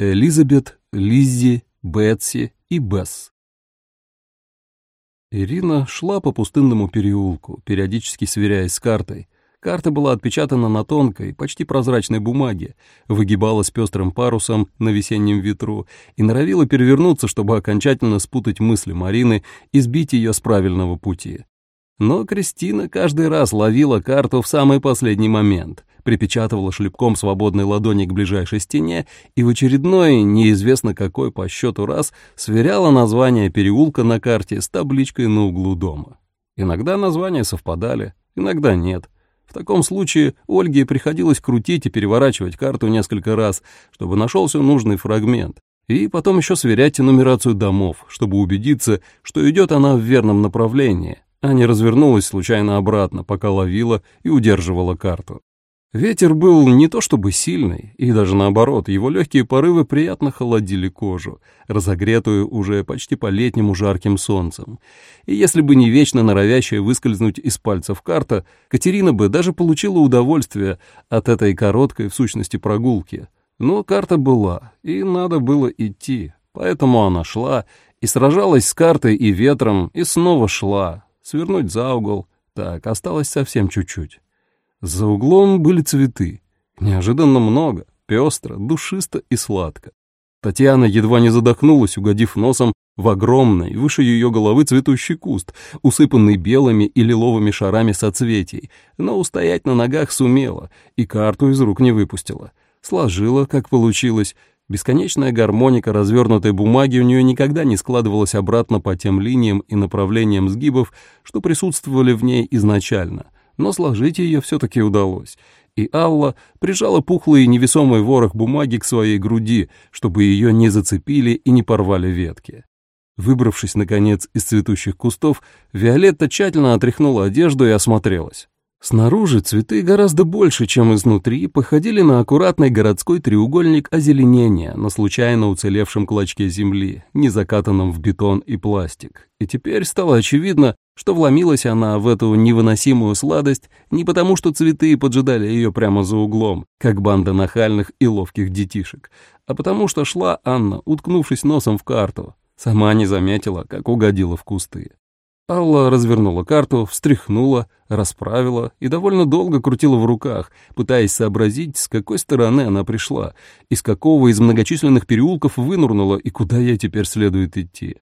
Элизабет, Лиззи, Бетси и Бесс. Ирина шла по пустынному переулку, периодически сверяясь с картой. Карта была отпечатана на тонкой, почти прозрачной бумаге, выгибалась пестрым парусом на весеннем ветру и норовила перевернуться, чтобы окончательно спутать мысли Марины и сбить ее с правильного пути. Но Кристина каждый раз ловила карту в самый последний момент, припечатывала шлепком свободной ладони к ближайшей стене и в очередной, неизвестно какой по счету раз, сверяла название переулка на карте с табличкой на углу дома. Иногда названия совпадали, иногда нет. В таком случае Ольге приходилось крутить и переворачивать карту несколько раз, чтобы нашелся нужный фрагмент, и потом еще сверять нумерацию домов, чтобы убедиться, что идет она в верном направлении, а не развернулась случайно обратно, пока ловила и удерживала карту. Ветер был не то чтобы сильный, и даже наоборот, его легкие порывы приятно холодили кожу, разогретую уже почти по-летнему жарким солнцем. И если бы не вечно норовящая выскользнуть из пальцев карта, Катерина бы даже получила удовольствие от этой короткой в сущности прогулки. Но карта была, и надо было идти, поэтому она шла и сражалась с картой и ветром, и снова шла, свернуть за угол. Так, осталось совсем чуть-чуть. За углом были цветы. Неожиданно много, пестро, душисто и сладко. Татьяна едва не задохнулась, угодив носом в огромный, выше ее головы цветущий куст, усыпанный белыми и лиловыми шарами соцветий, но устоять на ногах сумела и карту из рук не выпустила. Сложила, как получилось, Бесконечная гармоника развернутой бумаги у нее никогда не складывалась обратно по тем линиям и направлениям сгибов, что присутствовали в ней изначально, но сложить ее все-таки удалось, и Алла прижала пухлый невесомый ворох бумаги к своей груди, чтобы ее не зацепили и не порвали ветки. Выбравшись, наконец, из цветущих кустов, Виолетта тщательно отряхнула одежду и осмотрелась. Снаружи цветы гораздо больше, чем изнутри, походили на аккуратный городской треугольник озеленения на случайно уцелевшем клочке земли, не закатанном в бетон и пластик. И теперь стало очевидно, что вломилась она в эту невыносимую сладость не потому, что цветы поджидали ее прямо за углом, как банда нахальных и ловких детишек, а потому что шла Анна, уткнувшись носом в карту. Сама не заметила, как угодила в кусты. Алла развернула карту, встряхнула, расправила и довольно долго крутила в руках, пытаясь сообразить, с какой стороны она пришла, из какого из многочисленных переулков вынурнула и куда ей теперь следует идти.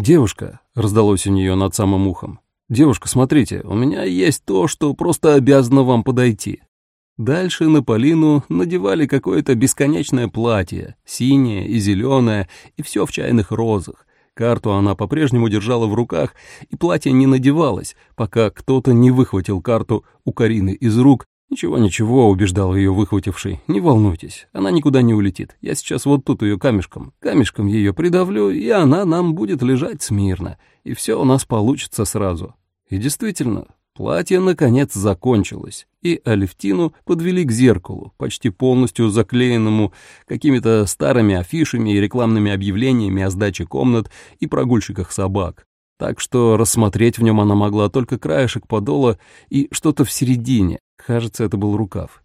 «Девушка», — раздалось у нее над самым ухом, — «девушка, смотрите, у меня есть то, что просто обязано вам подойти». Дальше на Полину надевали какое-то бесконечное платье, синее и зеленое, и все в чайных розах, Карту она по-прежнему держала в руках, и платье не надевалось, пока кто-то не выхватил карту у Карины из рук. «Ничего-ничего», — убеждал ее выхвативший, — «не волнуйтесь, она никуда не улетит. Я сейчас вот тут ее камешком, камешком ее придавлю, и она нам будет лежать смирно, и все у нас получится сразу». И действительно, Платье, наконец, закончилось, и Алевтину подвели к зеркалу, почти полностью заклеенному какими-то старыми афишами и рекламными объявлениями о сдаче комнат и прогульщиках собак. Так что рассмотреть в нем она могла только краешек подола и что-то в середине, кажется, это был рукав.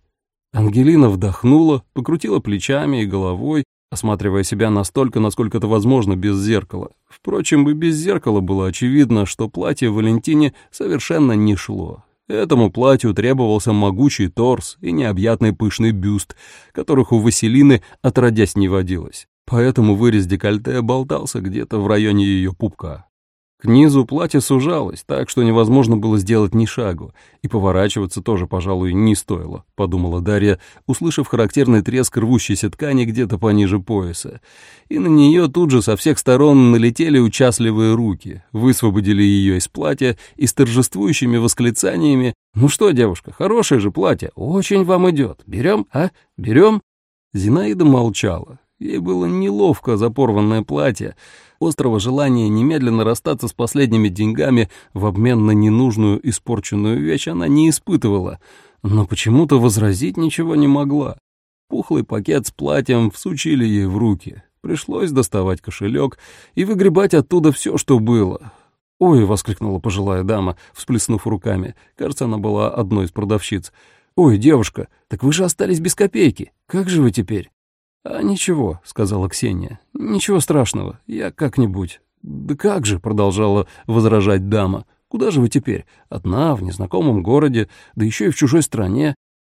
Ангелина вдохнула, покрутила плечами и головой, осматривая себя настолько, насколько это возможно без зеркала. Впрочем, и без зеркала было очевидно, что платье Валентине совершенно не шло. Этому платью требовался могучий торс и необъятный пышный бюст, которых у Василины отродясь не водилось. Поэтому вырез декольте болтался где-то в районе ее пупка. К низу платье сужалось, так что невозможно было сделать ни шагу, и поворачиваться тоже, пожалуй, не стоило, подумала Дарья, услышав характерный треск рвущейся ткани где-то пониже пояса. И на нее тут же со всех сторон налетели участливые руки, высвободили ее из платья и с торжествующими восклицаниями «Ну что, девушка, хорошее же платье, очень вам идет, берем, а, берем?» Зинаида молчала, ей было неловко за порванное платье, острого желания немедленно расстаться с последними деньгами в обмен на ненужную испорченную вещь она не испытывала, но почему-то возразить ничего не могла. Пухлый пакет с платьем всучили ей в руки. Пришлось доставать кошелек и выгребать оттуда все, что было. «Ой!» — воскликнула пожилая дама, всплеснув руками. Кажется, она была одной из продавщиц. «Ой, девушка, так вы же остались без копейки. Как же вы теперь?» «А ничего», — сказала Ксения, — «ничего страшного, я как-нибудь». «Да как же», — продолжала возражать дама, — «куда же вы теперь? Одна, в незнакомом городе, да еще и в чужой стране».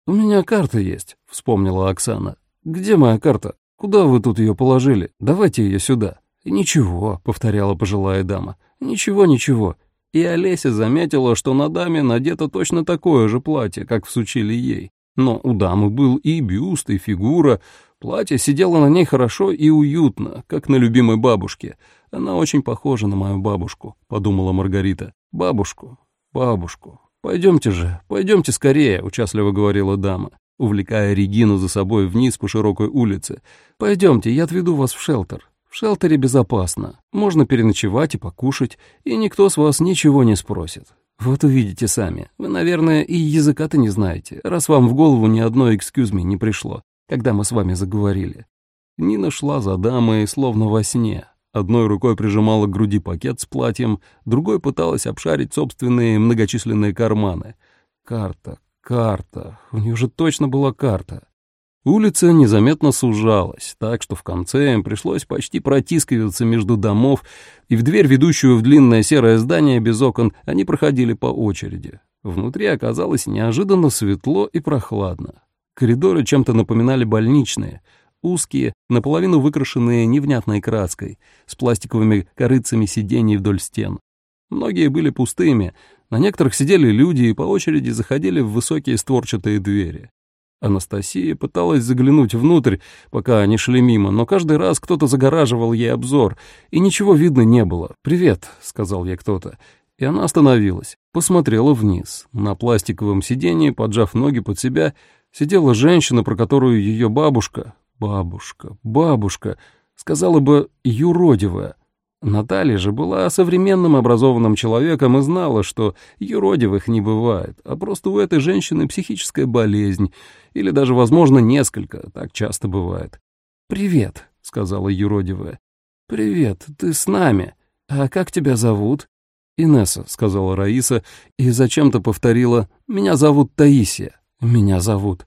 «У меня карта есть», — вспомнила Оксана. «Где моя карта? Куда вы тут ее положили? Давайте ее сюда». «Ничего», — повторяла пожилая дама, — «ничего, ничего». И Олеся заметила, что на даме надето точно такое же платье, как всучили ей. Но у дамы был и бюст, и фигура. Платье сидело на ней хорошо и уютно, как на любимой бабушке. Она очень похожа на мою бабушку, подумала Маргарита. Бабушку, бабушку. Пойдемте же, пойдемте скорее, участливо говорила дама, увлекая Регину за собой вниз по широкой улице. Пойдемте, я отведу вас в шелтер. В шелтере безопасно. Можно переночевать и покушать, и никто с вас ничего не спросит. «Вот увидите сами. Вы, наверное, и языка-то не знаете, раз вам в голову ни одно «экскюзми» не пришло, когда мы с вами заговорили». Нина шла за дамой, словно во сне. Одной рукой прижимала к груди пакет с платьем, другой пыталась обшарить собственные многочисленные карманы. Карта, карта. У нее же точно была карта. Улица незаметно сужалась, так что в конце им пришлось почти протискиваться между домов, и в дверь, ведущую в длинное серое здание без окон, они проходили по очереди. Внутри оказалось неожиданно светло и прохладно. Коридоры чем-то напоминали больничные, узкие, наполовину выкрашенные невнятной краской, с пластиковыми корыцами сидений вдоль стен. Многие были пустыми, на некоторых сидели люди и по очереди заходили в высокие створчатые двери. Анастасия пыталась заглянуть внутрь, пока они шли мимо, но каждый раз кто-то загораживал ей обзор, и ничего видно не было. «Привет», — сказал ей кто-то. И она остановилась, посмотрела вниз. На пластиковом сиденье, поджав ноги под себя, сидела женщина, про которую ее бабушка, бабушка, бабушка, сказала бы, юродивая — Наталья же была современным образованным человеком и знала, что юродивых не бывает, а просто у этой женщины психическая болезнь, или даже, возможно, несколько, так часто бывает. «Привет», — сказала юродивая. «Привет, ты с нами. А как тебя зовут?» «Инесса», — сказала Раиса, и зачем-то повторила, «Меня зовут Таисия». «Меня зовут».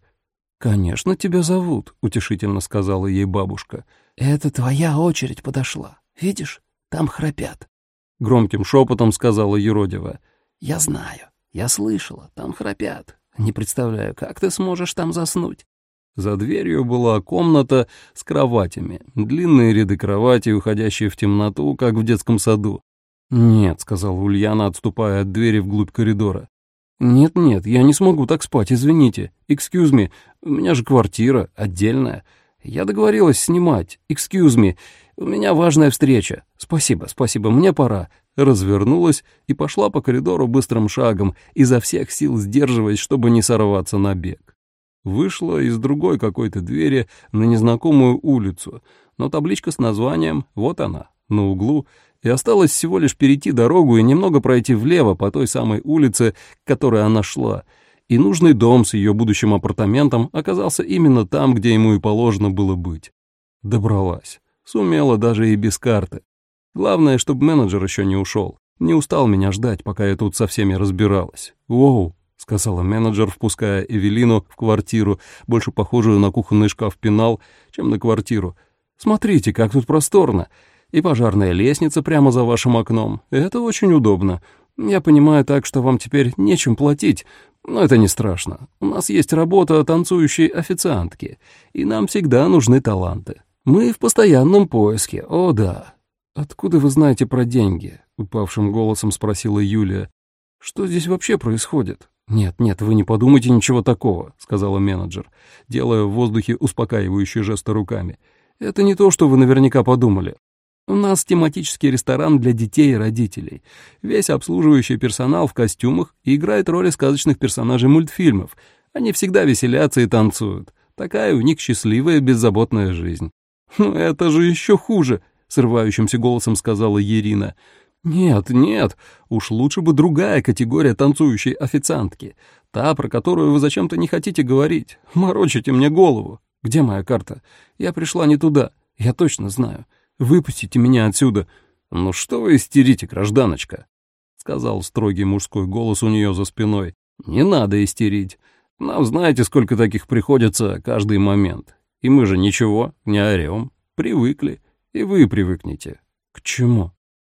«Конечно, тебя зовут», — утешительно сказала ей бабушка. «Это твоя очередь подошла, видишь?» Там храпят. Громким шепотом сказала Еродева. Я знаю, я слышала, там храпят. Не представляю, как ты сможешь там заснуть. За дверью была комната с кроватями, длинные ряды кроватей, уходящие в темноту, как в детском саду. «Нет», — сказала Ульяна, отступая от двери вглубь коридора. «Нет-нет, я не смогу так спать, извините. Excuse me, у меня же квартира, отдельная. Я договорилась снимать. Excuse me, у меня важная встреча. Спасибо, спасибо, мне пора». Развернулась и пошла по коридору быстрым шагом, изо всех сил сдерживаясь, чтобы не сорваться на бег. Вышла из другой какой-то двери на незнакомую улицу, но табличка с названием «Вот она», на углу, и осталось всего лишь перейти дорогу и немного пройти влево по той самой улице, к которой она шла, и нужный дом с ее будущим апартаментом оказался именно там, где ему и положено было быть. Добралась. Сумела даже и без карты. Главное, чтобы менеджер еще не ушел. Не устал меня ждать, пока я тут со всеми разбиралась. «Воу», — сказала менеджер, впуская Эвелину в квартиру, больше похожую на кухонный шкаф-пенал, чем на квартиру. «Смотрите, как тут просторно. И пожарная лестница прямо за вашим окном. Это очень удобно. Я понимаю так, что вам теперь нечем платить, но это не страшно. У нас есть работа танцующей официантки, и нам всегда нужны таланты. «Мы в постоянном поиске, о да». «Откуда вы знаете про деньги?» — упавшим голосом спросила Юлия. «Что здесь вообще происходит?» «Нет, нет, вы не подумайте ничего такого», — сказала менеджер, делая в воздухе успокаивающие жесты руками. «Это не то, что вы наверняка подумали. У нас тематический ресторан для детей и родителей. Весь обслуживающий персонал в костюмах и играет роли сказочных персонажей мультфильмов. Они всегда веселятся и танцуют. Такая у них счастливая, беззаботная жизнь. «Ну, это же еще хуже», — срывающимся голосом сказала Ирина. «Нет, нет, уж лучше бы другая категория танцующей официантки. Та, про которую вы зачем-то не хотите говорить. Морочите мне голову. Где моя карта? Я пришла не туда. Я точно знаю. Выпустите меня отсюда». «Ну что вы истерите, гражданочка?» — сказал строгий мужской голос у нее за спиной. «Не надо истерить. Нам знаете, сколько таких приходится каждый момент. И мы же ничего, не орем, привыкли, и вы привыкнете. К чему?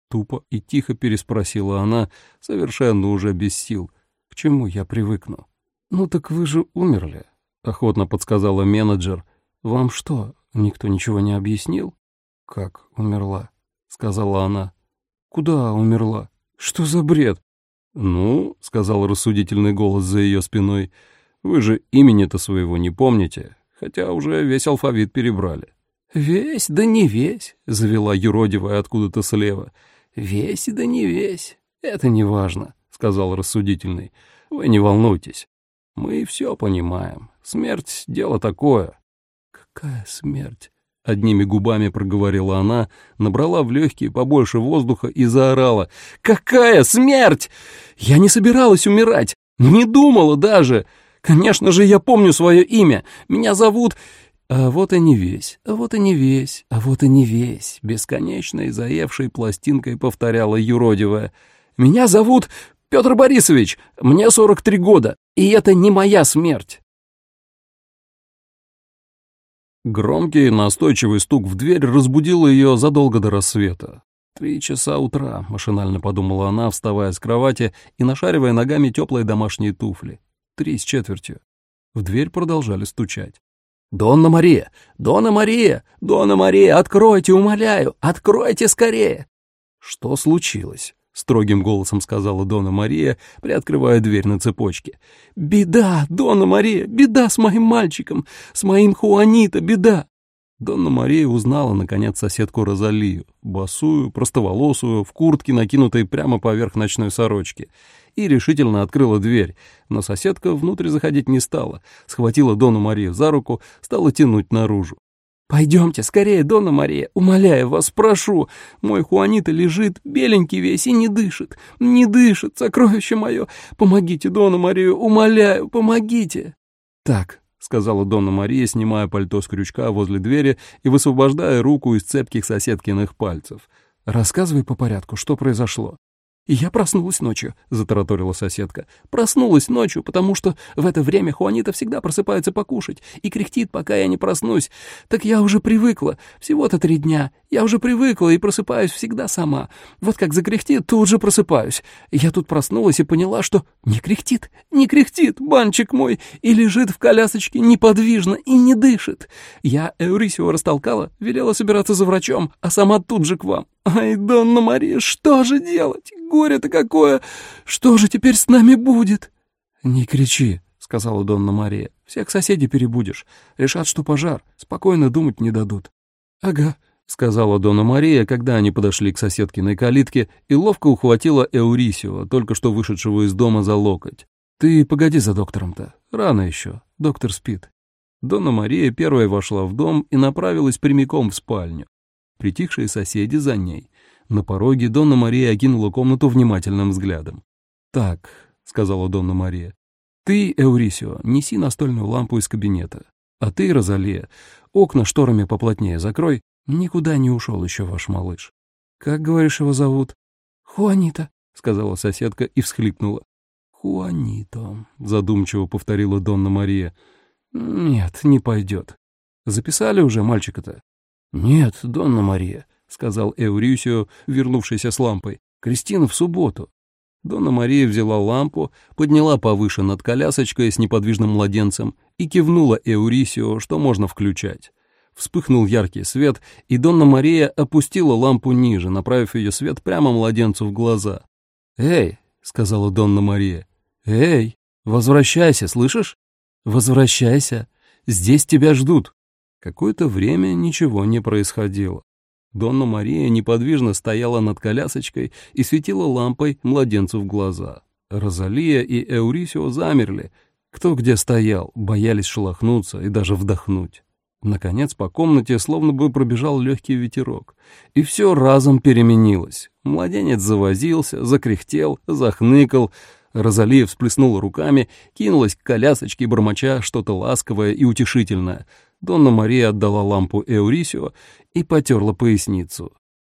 Тупо и тихо переспросила она, совершенно уже без сил. К чему я привыкну? Ну так вы же умерли, охотно подсказала менеджер. Вам что, никто ничего не объяснил? Как умерла? сказала она. Куда умерла? Что за бред? Ну, сказал рассудительный голос за ее спиной, вы же имени-то своего не помните, хотя уже весь алфавит перебрали. «Весь, да не весь», — завела юродивая откуда-то слева. «Весь, да не весь. Это не важно», — сказал рассудительный. «Вы не волнуйтесь. Мы все понимаем. Смерть — дело такое». «Какая смерть?» — одними губами проговорила она, набрала в легкие побольше воздуха и заорала. «Какая смерть? Я не собиралась умирать, не думала даже. Конечно же, я помню свое имя. Меня зовут...» А вот и не весь, а вот и не весь, а вот и не весь, бесконечной заевшей пластинкой повторяла юродивая. «Меня зовут Петр Борисович, мне 43 года, и это не моя смерть». Громкий настойчивый стук в дверь разбудил ее задолго до рассвета. «Три часа утра», — машинально подумала она, вставая с кровати и нашаривая ногами теплые домашние туфли. Три с четвертью. В дверь продолжали стучать. «Донна Мария! Донна Мария! Донна Мария, откройте, умоляю! Откройте скорее!» «Что случилось?» — строгим голосом сказала Донна Мария, приоткрывая дверь на цепочке. «Беда, Донна Мария, беда с моим мальчиком, с моим Хуанита, беда!» Донна Мария узнала, наконец, соседку Розалию, босую, простоволосую, в куртке, накинутой прямо поверх ночной сорочки — и решительно открыла дверь, но соседка внутрь заходить не стала, схватила Дону Марию за руку, стала тянуть наружу. «Пойдемте скорее, Дона Мария, умоляю вас, прошу. Мой Хуанита лежит, беленький весь, и не дышит, не дышит, сокровище мое. Помогите, Дона Марию, умоляю, помогите!» «Так», — сказала Дона Мария, снимая пальто с крючка возле двери и высвобождая руку из цепких соседкиных пальцев. «Рассказывай по порядку, что произошло». «Я проснулась ночью», — затараторила соседка. «Проснулась ночью, потому что в это время Хуанита всегда просыпается покушать и кряхтит, пока я не проснусь. Так я уже привыкла. Всего-то три дня. Я уже привыкла и просыпаюсь всегда сама. Вот как закряхтит, тут же просыпаюсь. Я тут проснулась и поняла, что не кряхтит, не кряхтит, банчик мой, и лежит в колясочке неподвижно и не дышит. Я Эурисио растолкала, велела собираться за врачом, а сама тут же к вам. Ай, Донна Мария, что же делать? Горе-то какое! Что же теперь с нами будет?» «Не кричи», — сказала Донна Мария. «Всех соседей перебудешь. Решат, что пожар. Спокойно думать не дадут». «Ага», — сказала Донна Мария, когда они подошли к соседкиной калитке и ловко ухватила Эурисио, только что вышедшего из дома за локоть. «Ты погоди за доктором-то. Рано еще. Доктор спит». Донна Мария первая вошла в дом и направилась прямиком в спальню. Притихшие соседи за ней. На пороге Донна Мария окинула комнату внимательным взглядом. «Так», — сказала Донна Мария, — «ты, Эурисио, неси настольную лампу из кабинета. А ты, Розалия, окна шторами поплотнее закрой. Никуда не ушел еще ваш малыш. Как, говоришь, его зовут?» «Хуанита», — сказала соседка и всхлипнула. «Хуанита», — задумчиво повторила Донна Мария. «Нет, не пойдет. Записали уже мальчика-то?» «Нет, Донна Мария сказал Эурисио, вернувшийся с лампой. «Кристина в субботу». Дона Мария взяла лампу, подняла повыше над колясочкой с неподвижным младенцем и кивнула Эурисио, что можно включать. Вспыхнул яркий свет, и Донна Мария опустила лампу ниже, направив ее свет прямо младенцу в глаза. «Эй!» — сказала Донна Мария. «Эй! Возвращайся, слышишь? Возвращайся! Здесь тебя ждут!» Какое-то время ничего не происходило. Донна Мария неподвижно стояла над колясочкой и светила лампой младенцу в глаза. Розалия и Эурисио замерли. Кто где стоял, боялись шелохнуться и даже вдохнуть. Наконец по комнате словно бы пробежал легкий ветерок. И все разом переменилось. Младенец завозился, закряхтел, захныкал. Розалия всплеснула руками, кинулась к колясочке, бормоча что-то ласковое и утешительное — Донна Мария отдала лампу Эурисио и потерла поясницу.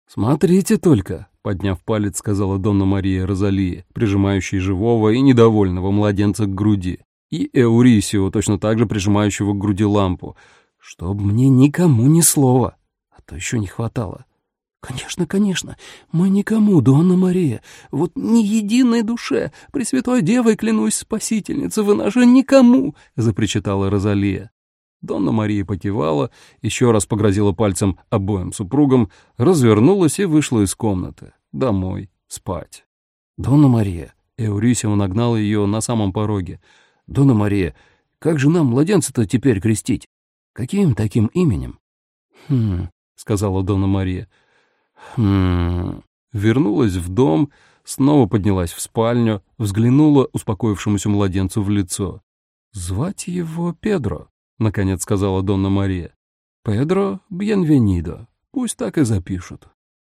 «Смотрите только», — подняв палец, сказала Донна Мария Розалии, прижимающей живого и недовольного младенца к груди, и Эурисио, точно так же прижимающего к груди лампу. Чтоб мне никому ни слова, а то еще не хватало. «Конечно, конечно, мы никому, Донна Мария, вот ни единой душе, Пресвятой Девой клянусь, спасительница, вы наша никому!» — запричитала Розалия. Донна Мария покивала, еще раз погрозила пальцем обоим супругам, развернулась и вышла из комнаты. Домой, спать. «Донна Мария!» — Эурисио нагнал ее на самом пороге. «Донна Мария, как же нам младенца-то теперь крестить? Каким таким именем?» «Хм...» — сказала Донна Мария — Хм... Вернулась в дом, снова поднялась в спальню, взглянула успокоившемуся младенцу в лицо. «Звать его Педро», — наконец сказала Донна Мария. «Педро Бьенвенидо. Пусть так и запишут».